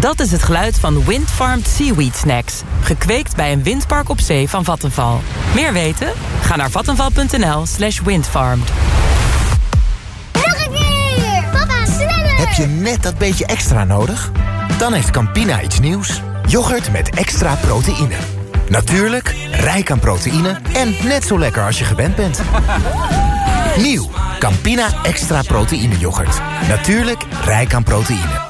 Dat is het geluid van Windfarmed Seaweed Snacks. Gekweekt bij een windpark op zee van Vattenval. Meer weten? Ga naar vattenval.nl slash windfarmed. Nog een keer! Papa, sneller! Heb je net dat beetje extra nodig? Dan heeft Campina iets nieuws. Yoghurt met extra proteïne. Natuurlijk, rijk aan proteïne en net zo lekker als je gewend bent. Nieuw, Campina extra proteïne yoghurt. Natuurlijk, rijk aan proteïne.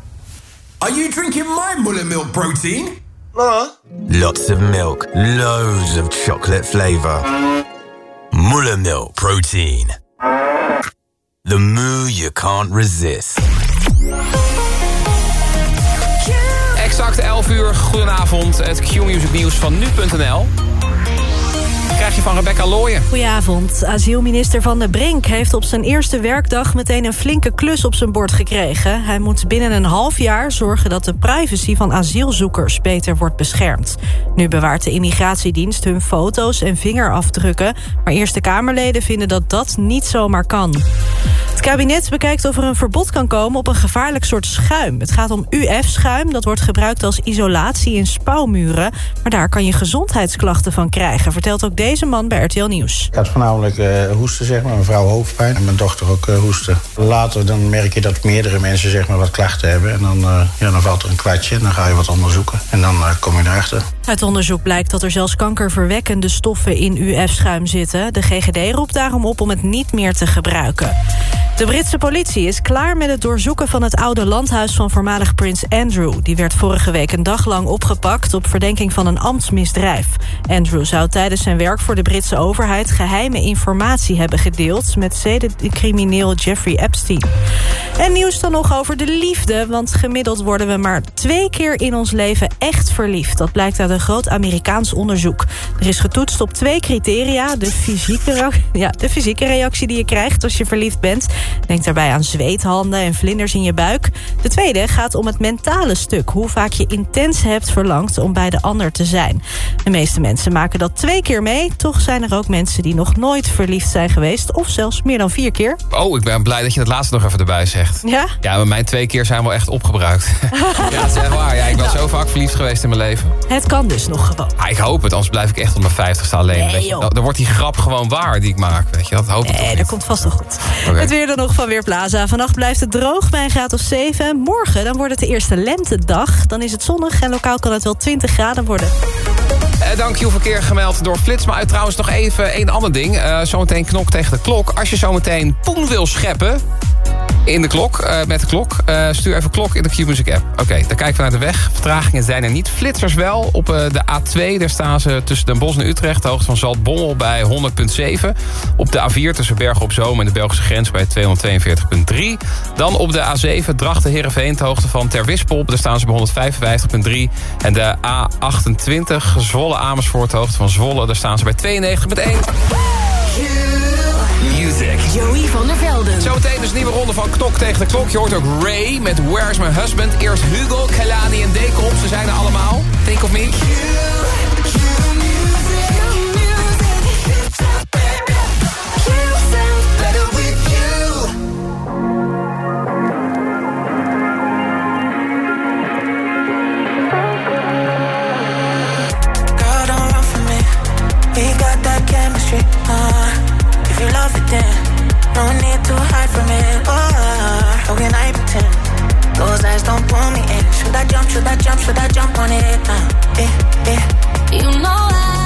Are you drinking my mullet milk protein? Lots of milk, loads of chocolate flavor. Muller milk protein. The moo you can't resist. Exact 11 uur, goedenavond. Het Q-music nieuws van nu.nl krijg je van Rebecca Looyen. Goedenavond. Asielminister Van der Brink heeft op zijn eerste werkdag... meteen een flinke klus op zijn bord gekregen. Hij moet binnen een half jaar zorgen dat de privacy van asielzoekers... beter wordt beschermd. Nu bewaart de immigratiedienst hun foto's en vingerafdrukken... maar Eerste Kamerleden vinden dat dat niet zomaar kan. Het kabinet bekijkt of er een verbod kan komen op een gevaarlijk soort schuim. Het gaat om UF-schuim, dat wordt gebruikt als isolatie in spouwmuren. Maar daar kan je gezondheidsklachten van krijgen, vertelt ook deze man bij RTL Nieuws. Ik had voornamelijk uh, hoesten, zeg maar, mijn vrouw hoofdpijn en mijn dochter ook uh, hoesten. Later dan merk je dat meerdere mensen zeg maar, wat klachten hebben. En dan, uh, ja, dan valt er een kwartje en dan ga je wat onderzoeken. En dan kom je erachter. Uit onderzoek blijkt dat er zelfs kankerverwekkende stoffen in UF-schuim zitten. De GGD roept daarom op om het niet meer te gebruiken. De Britse politie is klaar met het doorzoeken van het oude landhuis van voormalig prins Andrew. Die werd vorige week een dag lang opgepakt op verdenking van een ambtsmisdrijf. Andrew zou tijdens zijn werk voor de Britse overheid geheime informatie hebben gedeeld met zedencrimineel Jeffrey Epstein. En nieuws dan nog over de liefde, want gemiddeld worden we maar twee keer in ons leven echt verliefd. Dat blijkt uit een groot Amerikaans onderzoek. Er is getoetst op twee criteria. De fysieke, ja, de fysieke reactie die je krijgt als je verliefd bent. Denk daarbij aan zweethanden en vlinders in je buik. De tweede gaat om het mentale stuk. Hoe vaak je intens hebt verlangd om bij de ander te zijn. De meeste mensen maken dat twee keer mee. Toch zijn er ook mensen die nog nooit verliefd zijn geweest. Of zelfs meer dan vier keer. Oh, ik ben blij dat je dat laatste nog even erbij zegt. Ja? Ja, maar mijn twee keer zijn wel echt opgebruikt. ja, dat is echt waar. Ja, ik ben zo vaak verliefd geweest in mijn leven. Het kan dus nog gewoon. Ah, ik hoop het, anders blijf ik echt op mijn vijftigste alleen. Nee, weet je. Dan wordt die grap gewoon waar die ik maak. Weet je. Dat hoop ik Nee, toch dat niet. komt vast wel goed. Oké. Het weer nog van Weerplaza. Vannacht blijft het droog bij een graad of 7. Morgen dan wordt het de eerste lentedag. Dan is het zonnig en lokaal kan het wel 20 graden worden. Eh, dank je verkeer gemeld door Flits. Maar uit trouwens nog even een ander ding. Eh, zometeen knok tegen de klok. Als je zometeen poen wil scheppen in de klok, eh, met de klok... eh, stuur even klok in de Q-Music app. Oké, dan kijken we naar de weg. Vertragingen zijn er niet. Flitsers wel. Op eh, de A2 daar staan ze tussen Den Bosch en Utrecht... de hoogte van Zaltbommel bij 100.7. Op de A4 tussen Bergen op Zoom en de Belgische grens bij 242.3. Dan op de A7 Drachten-Herenveen... de hoogte van Terwispel. Daar staan ze bij 155.3. En de A28 Zwolle-Amersfoort, de hoogte van Zwolle... daar staan ze bij 92.1. Joey van der Velden. Zometeen dus een nieuwe ronde van Knok tegen de Klok. Je hoort ook Ray met Where's My Husband. Eerst Hugo, Kelani en Dekop. Ze zijn er allemaal. Think of me. Girl, don't run from me. We got that chemistry. Uh, if you love it, then no need to hide from it. Oh, how can I pretend? Those eyes don't pull me in. Should I jump? Should I jump? Should I jump on it? Uh, eh, eh. You know I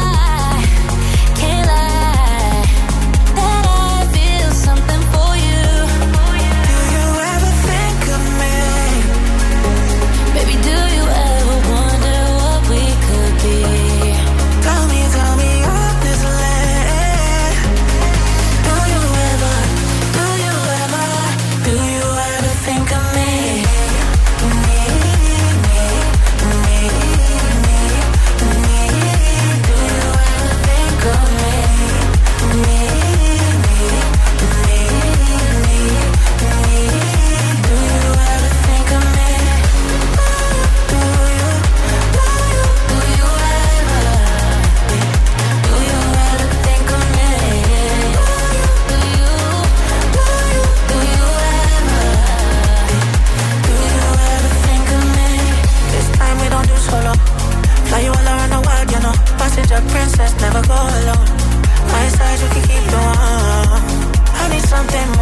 something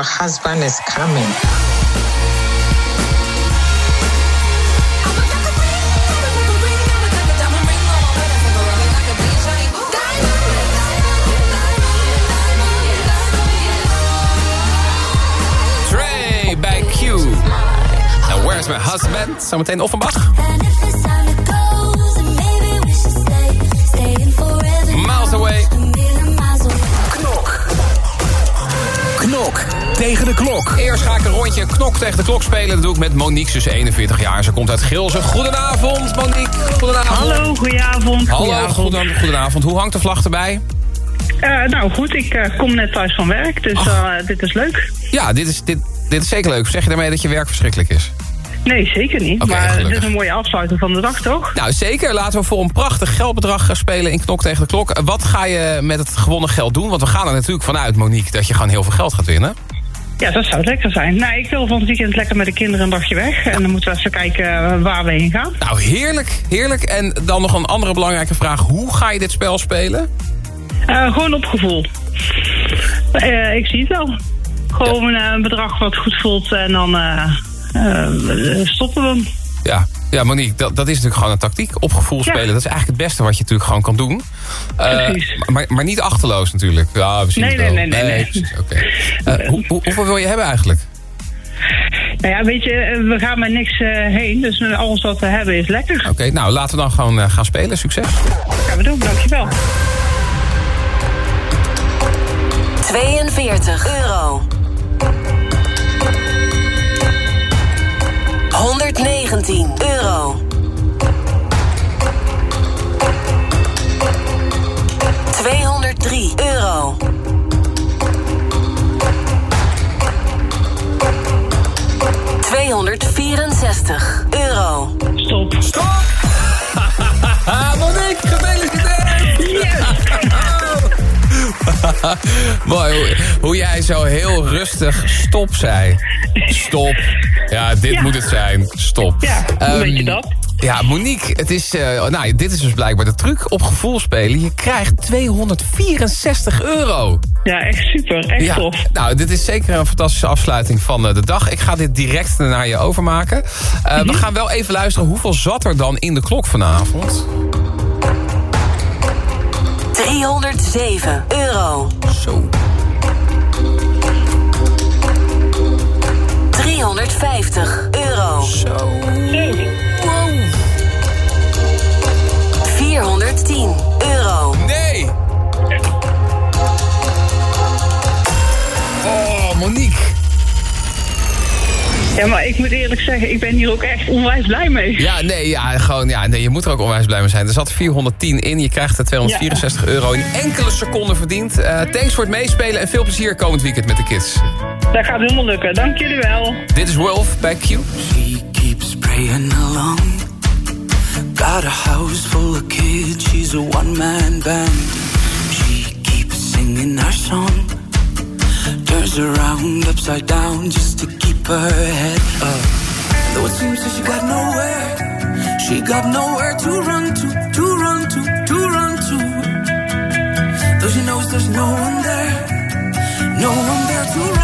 Your husband is coming. Trey bij Q. En Where's My Husband? Zometeen Offenbach. Tegen de klok. Eerst ga ik een rondje knok tegen de klok spelen. Dat doe ik met Monique, dus 41 jaar. Ze komt uit Gilze. Goedenavond, Monique. Goedenavond. Hallo, goedenavond. Hallo, Goedenavond. goeden- goedenavond. Hoe hangt de vlag erbij? Eh, nou goed, ik eh, kom net thuis van werk, dus eh, dit is leuk. Ja, dit is, dit, dit is zeker leuk. Zeg je daarmee dat je werk verschrikkelijk is? Nee, zeker niet. Oké, maar gelukkig. dit is een mooie afsluiting van de dag, toch? Nou, zeker. Laten we voor een prachtig geldbedrag gaan spelen in Knok tegen de Klok. Wat ga je met het gewonnen geld doen? Want we gaan er natuurlijk vanuit, Monique, dat je gewoon heel veel geld gaat winnen. Ja, dat zou lekker zijn. Nou, ik wil van het weekend lekker met de kinderen een dagje weg. En dan moeten we even kijken eh, waar we heen gaan. Nou, heerlijk, heerlijk. En dan nog een andere belangrijke vraag. Hoe ga je dit spel spelen? Eh, gewoon op gevoel. Eh, ik zie het wel. Gewoon een bedrag wat goed voelt en dan stoppen we hem. Ja, ja Monique, dat, dat is natuurlijk gewoon een tactiek. Op gevoel spelen, dat is eigenlijk het beste wat je natuurlijk gewoon kan doen. Eh, Precies. maar, maar niet achterloos natuurlijk. Ja, we zien Nee, het wel. nee, nee, nee. Eh, hoe, hoe- hoeveel wil je hebben eigenlijk? Nou ja, weet je, eh, we gaan met niks eh, heen. Dus alles wat we hebben is lekker. Oké, nou laten we dan gewoon eh, gaan spelen. Succes. gaan we doen, dankjewel. 42 euro. 119 euro. 203 euro. 264 euro. Stop. Stop! Monique, gefeliciteerd! Mooi, hoe, hoe jij zo heel rustig stop zei. Stop. Ja, dit Ja. moet het zijn. Stop. Ja, hoe Ehm, weet je dat? Ja, Monique, het is, eh, nou, dit is dus blijkbaar de truc op gevoel spelen. Je krijgt 264 euro. Ja, echt super. Echt Ja, tof. nou, dit is zeker een fantastische afsluiting van eh, de dag. Ik ga dit direct naar je overmaken. Eh, Mhm. We gaan wel even luisteren, hoeveel zat er dan in de klok vanavond? 307 euro. Zo. 350 euro. Zo. 410 euro. Nee! Oh, Monique. Ja, maar ik moet eerlijk zeggen, ik ben hier ook echt onwijs blij mee. Ja, nee, ja, gewoon, ja, nee, je moet er ook onwijs blij mee zijn. Er zat 410 in, je krijgt er 264 euro in enkele seconden verdiend. Eh, thanks voor het meespelen en veel plezier komend weekend met de kids. Dat gaat helemaal lukken. Dank jullie wel. Dit is Wolf bij Q. keeps praying along. Got a house full of kids, she's a one man band. She keeps singing our song. Turns around upside down just to keep her head up. Though it seems that she got nowhere, she got nowhere to run to, to run to, to run to. Though she knows there's no one there, no one there to run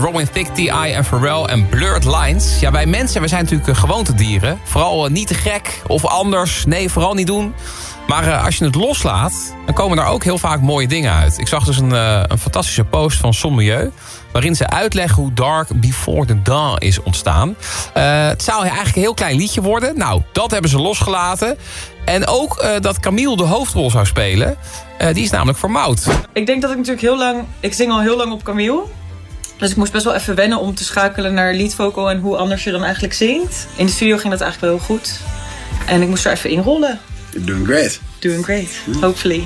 Robin Thicke, T.I. en Pharrell en Blurred Lines. Ja, wij mensen, we zijn natuurlijk eh, gewoontedieren. Vooral eh, niet te gek of anders. Nee, vooral niet doen. Maar eh, als je het loslaat, dan komen daar ook heel vaak mooie dingen uit. Ik zag dus een, eh, een fantastische post van Sommelieu... waarin ze uitleggen hoe Dark Before the Dawn is ontstaan. Eh, het zou eigenlijk een heel klein liedje worden. Nou, dat hebben ze losgelaten. En ook eh, dat Camille de hoofdrol zou spelen. Eh, die is namelijk vermouwd. Ik denk dat ik natuurlijk heel lang... Ik zing al heel lang op Camille. Dus ik moest best wel even wennen om te schakelen naar lead vocal en hoe anders je dan eigenlijk zingt. In de studio ging dat eigenlijk wel heel goed. En ik moest er even in rollen. You're doing great. Doing great, hopefully.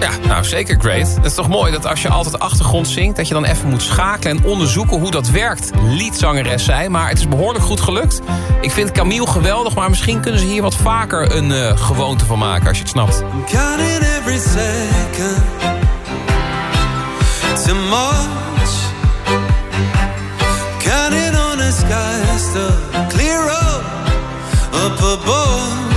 Ja, nou zeker great. Het is toch mooi dat als je altijd achtergrond zingt... dat je dan even moet schakelen en onderzoeken hoe dat werkt. Liedzangeres zijn, maar het is behoorlijk goed gelukt. Ik vind Camille geweldig, maar misschien kunnen ze hier wat vaker een eh, gewoonte van maken... als je het snapt. Counting every second too the skies still clearer up above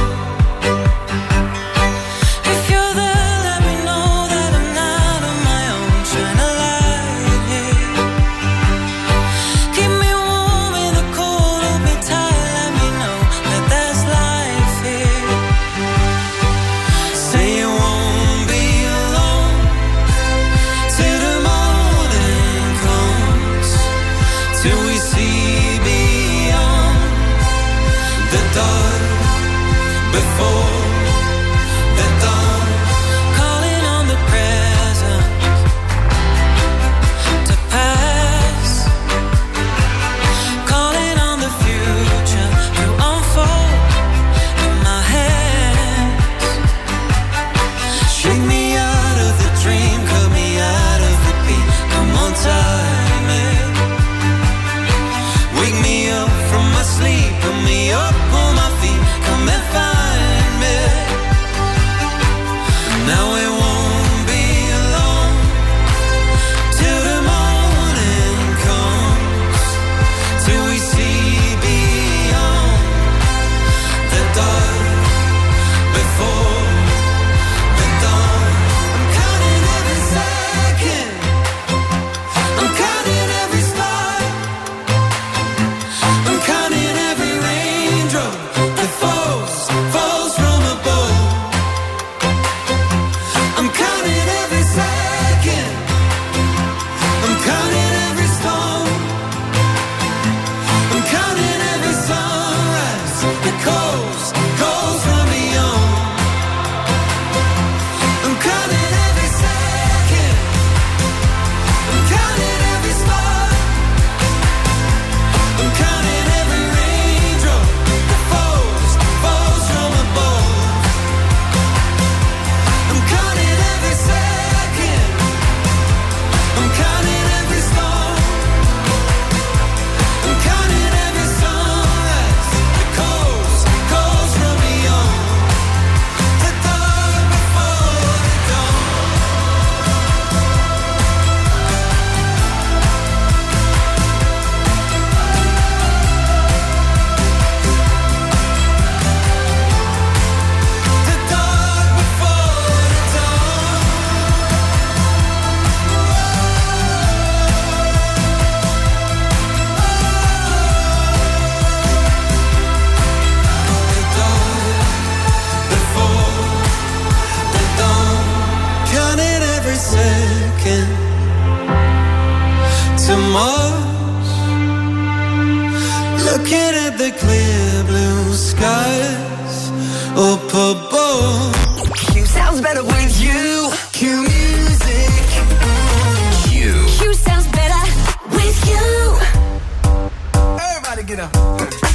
Looking at the clear blue skies up above. Q sounds better with you. Cue music. Q. Q sounds better with you. Everybody get up.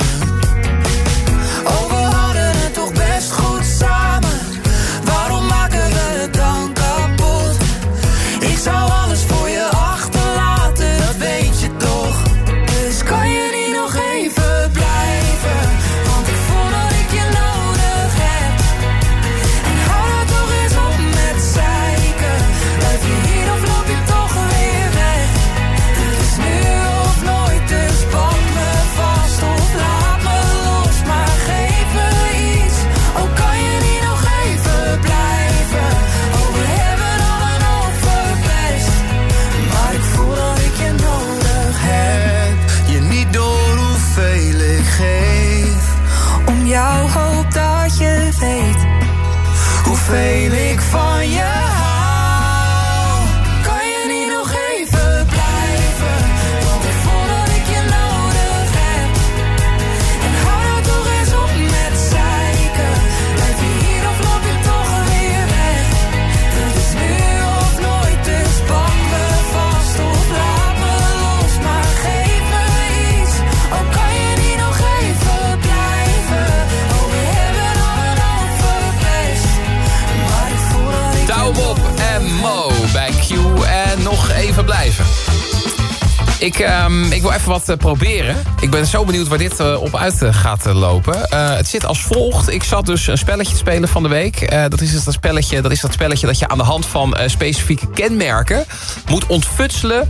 Ik, ehm, ik wil even wat eh, proberen. Ik ben zo benieuwd waar dit eh, op uit eh, gaat lopen. Het zit als volgt. Ik zat dus een spelletje te spelen van de week. Dat, is dus dat, spelletje, dat is dat spelletje dat je aan de hand van specifieke kenmerken... moet ontfutselen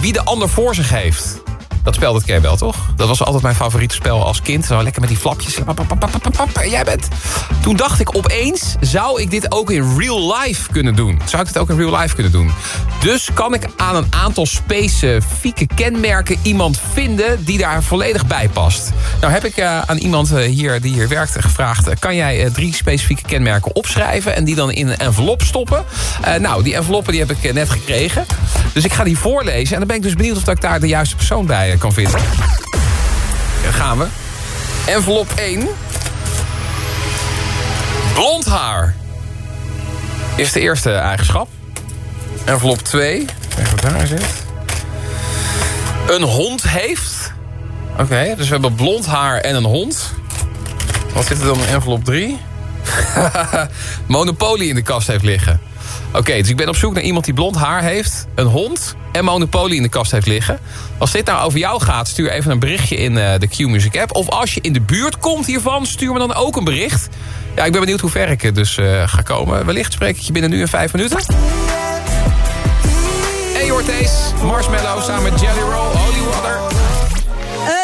wie de ander voor zich heeft. Dat spel, dat ken wel, toch? Dat was altijd mijn favoriete spel als kind. Zo lekker met die flapjes. Jij bent... Toen dacht ik opeens, zou ik dit ook in real life kunnen doen? Zou ik dit ook in real life kunnen doen? Dus kan ik aan een aantal specifieke kenmerken iemand vinden die daar volledig bij past. Nou heb ik eh, aan iemand eh, hier die hier werkt gevraagd... eh, kan jij drie specifieke kenmerken opschrijven... en die dan in een envelop stoppen? Nou, die enveloppen die heb ik net gekregen. Dus ik ga die voorlezen en dan ben ik dus benieuwd... of ik daar de juiste persoon bij eh, kan vinden. Daar gaan we. Envelop 1. Blond haar. Is de eerste eigenschap. Envelop 2. Even wat daar zit. Een hond heeft. Oké, dus we hebben blond haar en een hond. Wat zit er dan in envelop 3? Monopoly in de kast heeft liggen. Oké, dus ik ben op zoek naar iemand die blond haar heeft, een hond en Monopoly in de kast heeft liggen. Als dit nou over jou gaat, stuur even een berichtje in eh, de Q-Music app. Of als je in de buurt komt hiervan, stuur me dan ook een bericht. Ja, ik ben benieuwd hoe ver ik eh, dus eh, ga komen. Wellicht spreek ik je binnen nu in vijf minuten. Hoort deze, Marshmallow samen met Jelly Roll, Holy Water.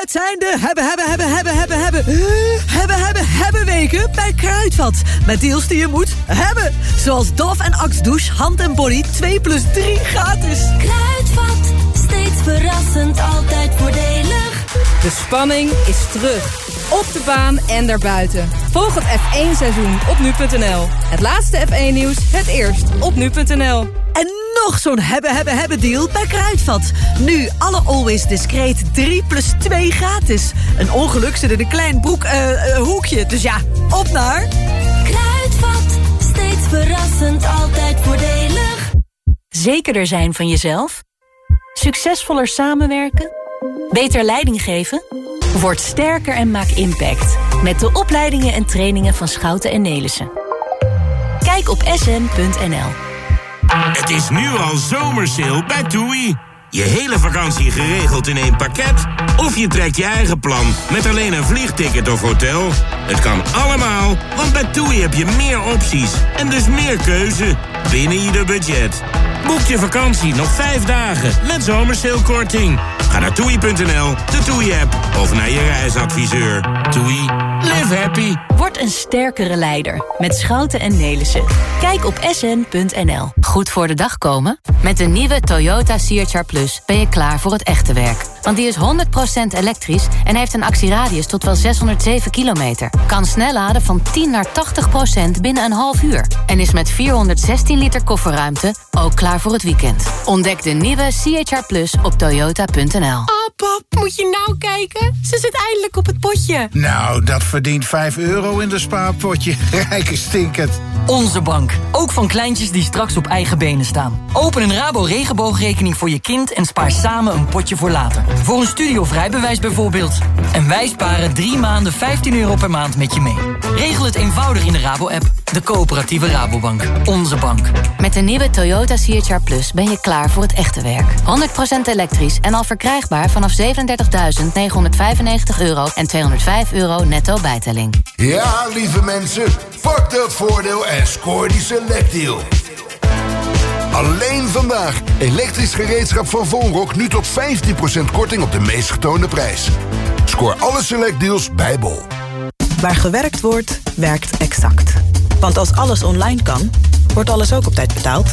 Het zijn de hebben, hebben, hebben, hebben, hebben, hebben, hebben, hebben, hebben weken bij Kruidvat. Met deals die je moet hebben. Zoals Dove en Axe Douche, hand en body 2 plus 3 gratis. Kruidvat, steeds verrassend, altijd voordelig. De spanning is terug. Op de baan en daarbuiten. Volg het F1-seizoen op nu.nl. Het laatste F1-nieuws, het eerst op nu.nl. En nog zo'n hebben, hebben, hebben deal bij Kruidvat. Nu alle Always Discreet 3 plus 2 gratis. Een ongeluk zit in een klein broek, eh, eh, hoekje. Dus ja, op naar... Kruidvat, steeds verrassend, altijd voordelig. Zekerder zijn van jezelf? Succesvoller samenwerken? Beter leiding geven? Word sterker en maak impact. Met de opleidingen en trainingen van Schouten en Nelissen. Kijk op sn.nl. Het is nu al zomersale bij TUI. Je hele vakantie geregeld in één pakket? Of je trekt je eigen plan met alleen een vliegticket of hotel? Het kan allemaal, want bij TUI heb je meer opties en dus meer keuze binnen ieder budget. Boek je vakantie nog vijf dagen met zomersalekorting. Ga naar toei.nl, de TUI-app of naar je reisadviseur. TUI, live happy. Word een sterkere leider met Schouten en Nelissen. Kijk op sn.nl. Goed voor de dag komen? Met de nieuwe Toyota CHR Plus ben je klaar voor het echte werk. Want die is 100% elektrisch en heeft een actieradius tot wel 607 kilometer. Kan snel laden van 10 naar 80% binnen een half uur. En is met 416 liter kofferruimte ook klaar voor het weekend. Ontdek de nieuwe CHR Plus op toyota.nl. Oh, pap, moet je nou kijken? Ze zit eindelijk op het potje. Nou, dat verdient 5 euro in de spaarpotje. Rijke stinkend. Onze bank. Ook van kleintjes die straks op eigen benen staan. Open een Rabo regenboogrekening voor je kind en spaar samen een potje voor later. Voor een studie of rijbewijs bijvoorbeeld. En wij sparen drie maanden 15 euro per maand met je mee. Regel het eenvoudig in de Rabo-app. De coöperatieve Rabobank. Onze bank. Met de nieuwe Toyota CHR Plus ben je klaar voor het echte werk. 100% elektrisch en al verkrijgbaar vanaf 37.995 euro en 205 euro netto bijtelling. Ja, lieve mensen, pak dat voordeel en scoor die selectdeal. Alleen vandaag. Elektrisch gereedschap van Vonrock nu tot 15% korting op de meest getoonde prijs. Scoor alle selectdeals bij Bol. Waar gewerkt wordt, werkt Exact. Want als alles online kan, wordt alles ook op tijd betaald.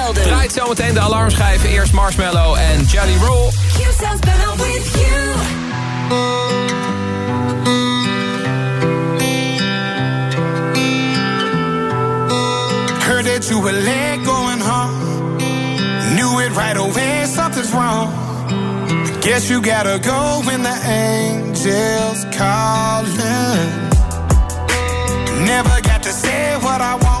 Melden. Draait zometeen de alarmschijven. Eerst Marshmallow en Jelly Roll. Heard that you were late going home. Knew it right away, something's wrong. Guess you gotta go when the angels calling. Never got to say what I want.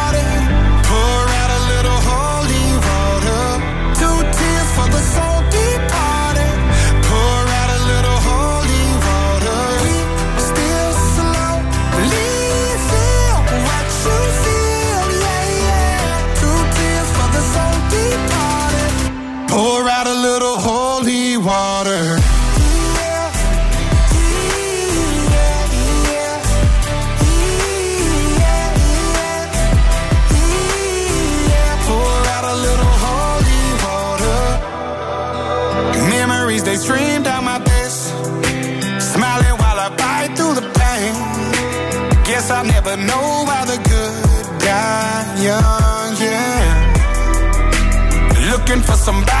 pour out a little holy water. They stream down my face, smiling while I bite through the pain. Guess I'll never know why the good die young, yeah. Looking for somebody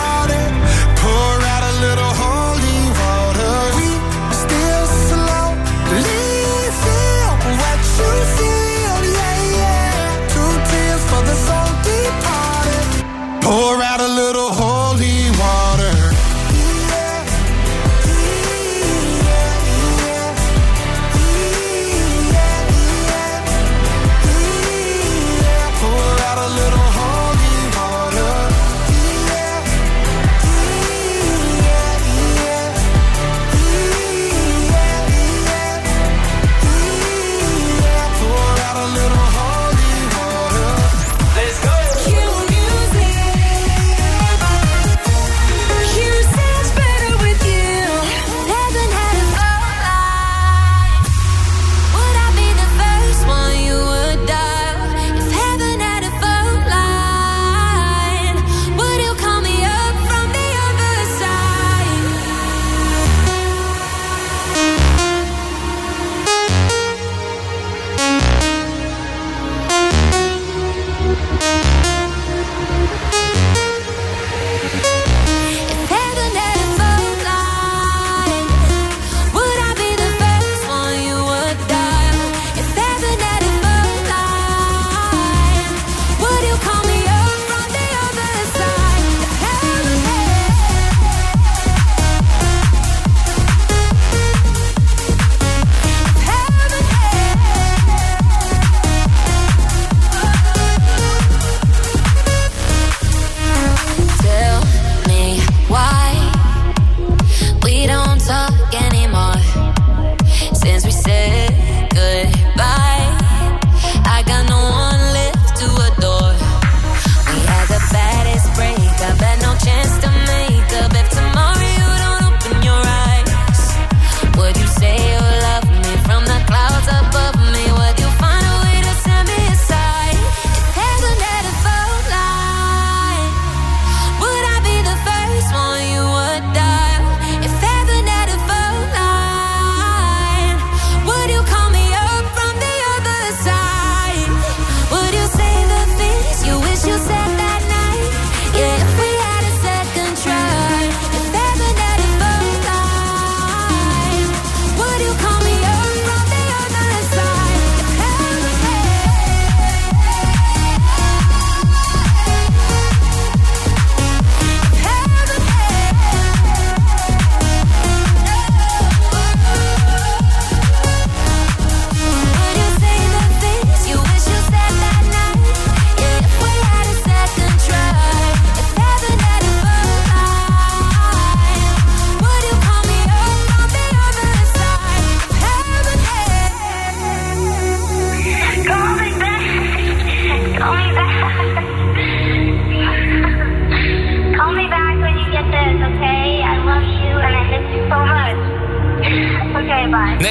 out a little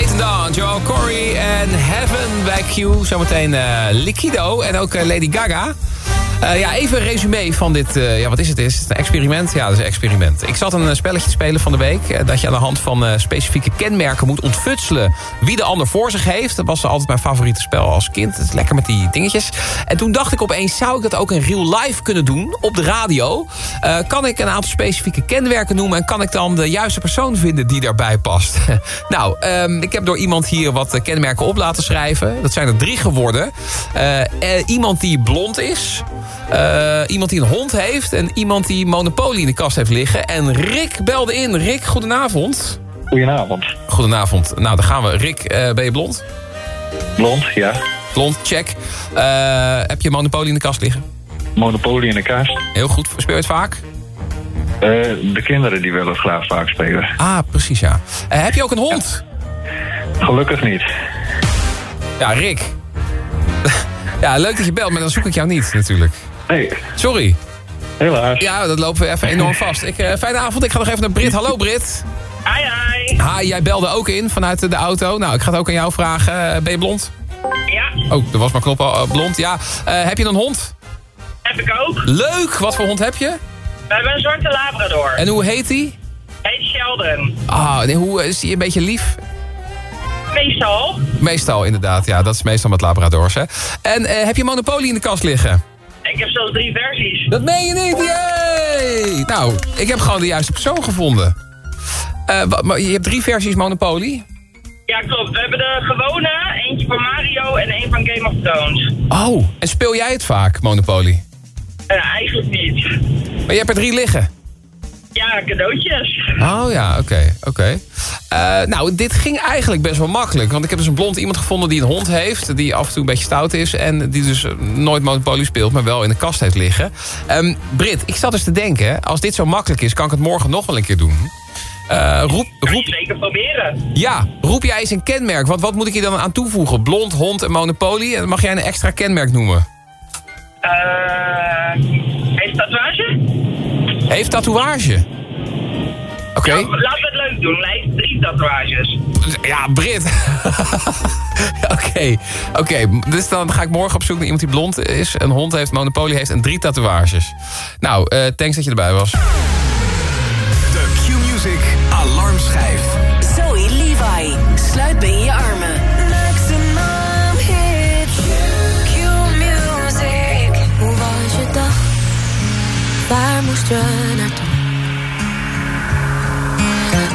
Nathan Joel Corey en Heaven back you Zometeen eh, uh, Liquido en ook eh, Lady Gaga. Eh, ja, even een resume van dit. eh, ja, wat is het? Is het een experiment? Ja, dat is een experiment. Ik zat een eh, spelletje te spelen van de week. dat je aan de hand van specifieke kenmerken moet ontfutselen wie de ander voor zich heeft. Dat was altijd mijn favoriete spel als kind. Het is lekker met die dingetjes. En toen dacht ik opeens, zou ik dat ook in real life kunnen doen op de radio? Kan ik een aantal specifieke kenmerken noemen en kan ik dan de juiste persoon vinden die daarbij past? nou, ehm, ik heb door iemand hier wat kenmerken op laten schrijven. Dat zijn er drie geworden. Iemand die blond is. Eh, iemand die een hond heeft. En iemand die Monopoly in de kast heeft liggen. En Rick belde in. Rick, goedenavond. Goedenavond. Goedenavond. Nou, daar gaan we. Rick, eh, ben je blond? Blond, ja. Blond, check. Eh, heb je Monopoly in de kast liggen? Monopoly in de kast. Heel goed. Speel je het vaak? De kinderen die willen het graag vaak spelen. Ah, precies ja. Heb je ook een hond? Gelukkig niet. Ja, Rick. Ja, leuk dat je belt, maar dan zoek ik jou niet natuurlijk. Nee. Sorry. Helaas. Ja, dat lopen we even enorm vast. Ik, eh, fijne avond. Ik ga nog even naar Brit. Hallo Brit. Hi, hi. Hi, jij belde ook in vanuit de auto. Nou, ik ga het ook aan jou vragen. Eh, ben je blond? Ja, Oh, er was mijn knop al eh, blond. Ja. Eh, heb je een hond? heb ik ook. Leuk. Wat voor hond heb je? We hebben een zwarte labrador. En hoe heet die? Heet Sheldon. Ah, nee, hoe is die een beetje lief? Meestal. Meestal inderdaad, ja. Dat is meestal met labradors, hè. En eh, heb je Monopoly in de kast liggen? Ik heb zelfs drie versies. Dat meen je niet, yay! Nou, ik heb gewoon de juiste persoon gevonden. Eh, wa- maar je hebt drie versies Monopoly? Ja, klopt. We hebben de gewone, eentje van Mario en één van Game of Thrones. Oh, en speel jij het vaak, Monopoly? Eh, eigenlijk niet. Maar je hebt er drie liggen? Ja, cadeautjes. Oh ja, oké, oké. Eh, nou, dit ging eigenlijk best wel makkelijk. Want ik heb dus een blond iemand gevonden die een hond heeft... die af en toe een beetje stout is... en die dus eh, nooit Monopoly speelt, maar wel in de kast heeft liggen. Ehm Brit, ik zat dus te denken... als dit zo makkelijk is, kan ik het morgen nog wel een keer doen. Eh, roep, roep, Zeker proberen. ja, roep jij eens een kenmerk. Want wat moet ik hier dan aan toevoegen? Blond, hond en Monopoly? Mag jij een extra kenmerk noemen. Eh, heeft tatoeage? Heeft tatoeage. Oké. Ja, laten we het leuk doen. Hij heeft drie tatoeages. Ja, Brit. Oké, oké. Dus dan ga ik morgen op zoek naar iemand die blond is, een hond heeft, Monopoly heeft en drie tatoeages. Nou, eh, thanks dat je erbij was. De Q-Music Alarmschijf. Zoe Levi, sluit in je armen. Maximum hits. Q-music. Hoe was je dag? Waar moest je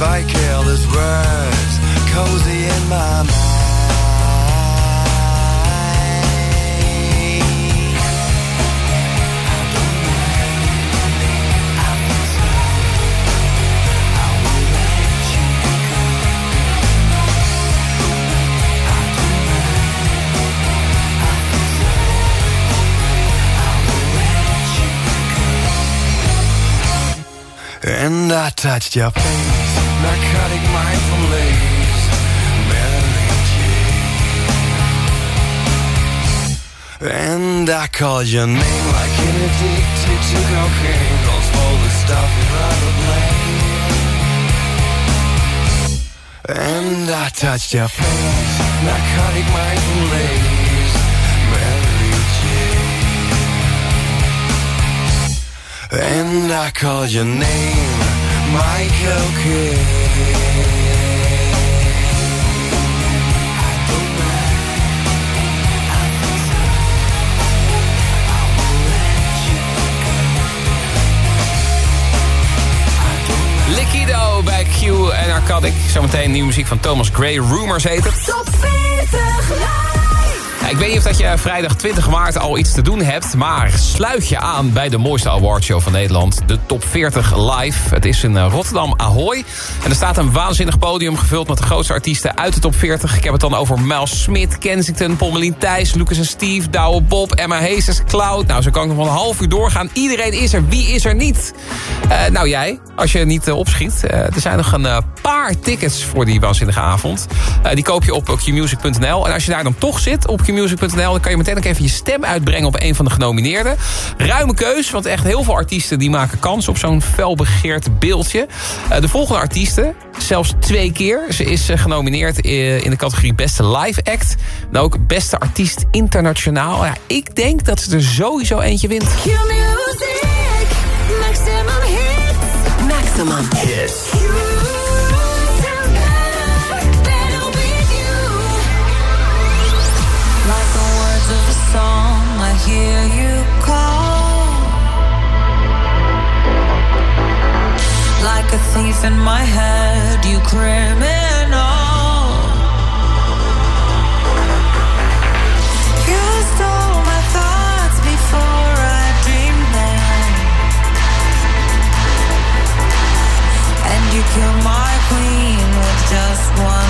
by careless words, cozy in my mind. And I touched your face, narcotic mindful lace, Mary Jane. And I call your name like an addicted to cocaine, calls for the stuff you'd rather blame. And I touched your face, narcotic mindful lace, Mary Jane. And I called your name, Michael Kidd. Liquido bij Q en Arcadic. Zometeen nieuwe muziek van Thomas Gray. Rumors heet het. Top 40 Ja, ik weet niet of dat je vrijdag 20 maart al iets te doen hebt... maar sluit je aan bij de mooiste awardshow van Nederland. De Top 40 Live. Het is in eh, Rotterdam Ahoy. En er staat een waanzinnig podium gevuld met de grootste artiesten uit de Top 40. Ik heb het dan over Miles Smith, Kensington, Pommelien Thijs... Lucas en Steve, Douwe Bob, Emma Heesters, Cloud. Nou, zo kan ik nog een half uur doorgaan. Iedereen is er. Wie is er niet? Eh, nou, jij, als je niet eh, opschiet. Eh, er zijn nog een paar tickets voor die waanzinnige avond. Die koop je op qmusic.nl. En als je daar dan toch zit op qmusic.nl... dan kan je meteen ook even je stem uitbrengen op een van de genomineerden. Ruime keus, want echt heel veel artiesten... die maken kans op zo'n felbegeerd beeldje. De volgende artiesten, zelfs twee keer. Ze is genomineerd in de categorie Beste Live Act. En ook Beste Artiest Internationaal. Ja, ik denk dat ze er sowieso eentje wint. Q-music, maximum hits. Maximum. Like the words of a song, I hear you call. Like a thief in my head, you criminal. Just one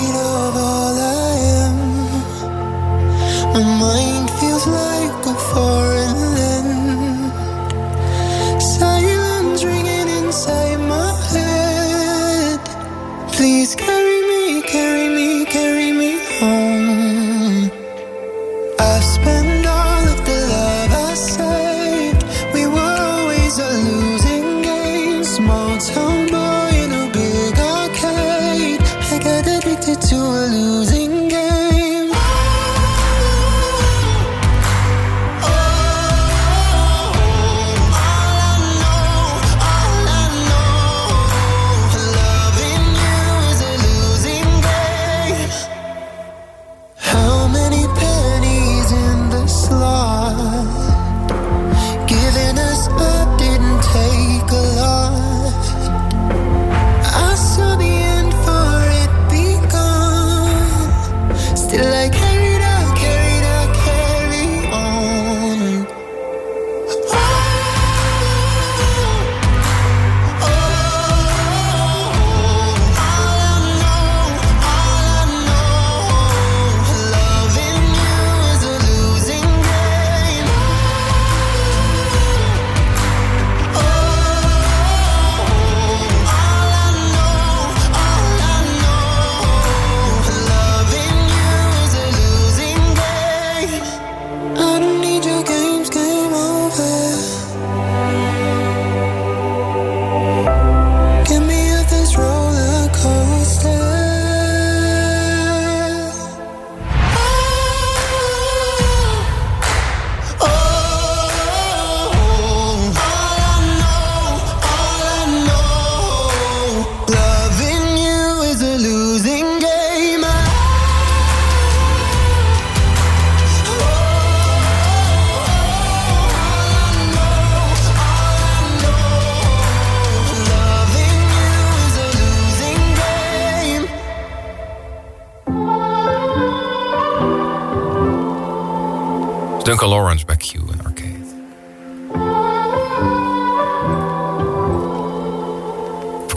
Addicted to a losing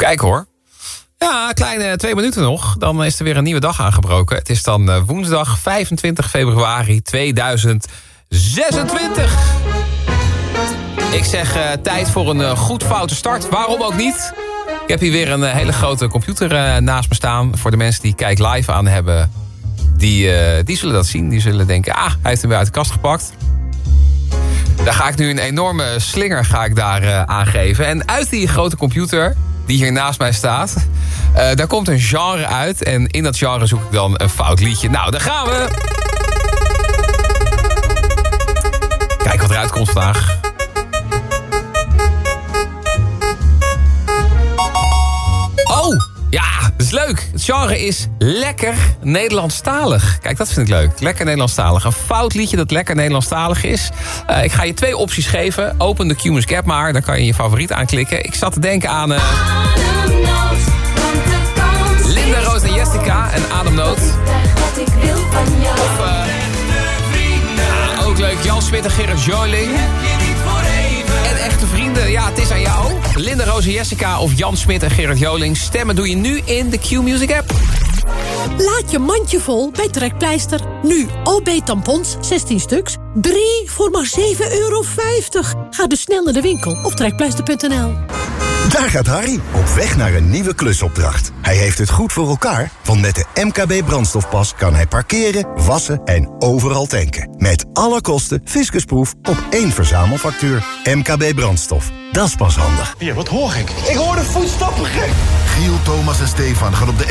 kijken hoor. Ja, kleine twee minuten nog. Dan is er weer een nieuwe dag aangebroken. Het is dan eh, woensdag 25 februari 2026. Ik zeg eh, tijd voor een eh, goed foute start. Waarom ook niet? Ik heb hier weer een hele grote computer naast me staan. Voor de mensen die Kijk Live aan hebben... Die, die zullen dat zien. Die zullen denken, ah, hij heeft hem weer uit de kast gepakt. Daar ga ik nu een enorme slinger ga ik daar aangeven. En uit die grote computer, die hier naast mij staat... eh, daar komt een genre uit. En in dat genre zoek ik dan een fout liedje. Nou, daar gaan we! Kijk wat eruit komt vandaag. Dat is leuk. Het genre is lekker Nederlandstalig. Kijk, dat vind ik leuk. Lekker Nederlandstalig. Een fout liedje dat lekker Nederlandstalig is. Eh, ik ga je twee opties geven. Open de Cumus Gap maar. Dan kan je je favoriet aanklikken. Ik zat te denken aan... eh, Linda, Roos en Jessica en Ademnood. Of, eh, ja, ook leuk. Jan Smit en Gerrit Joling. En echte vrienden, ja, het is aan jou. Linda, Roos en Jessica of Jan Smit en Gerrit Joling. Stemmen doe je nu in de Q-Music app. Laat je mandje vol bij Trekpleister. Nu OB-tampons, 16 stuks. 3 voor maar 7,50 euro. Ga dus snel naar de winkel op trekpleister.nl. Daar gaat Harry, op weg naar een nieuwe klusopdracht. Hij heeft het goed voor elkaar, want met de MKB brandstofpas kan hij parkeren, wassen en overal tanken. Met alle kosten fiscusproef op één verzamelfactuur. MKB brandstof, dat is pas handig. Ja, wat hoor ik? Ik hoor de voetstappen gek. Giel, Thomas en Stefan gaan op de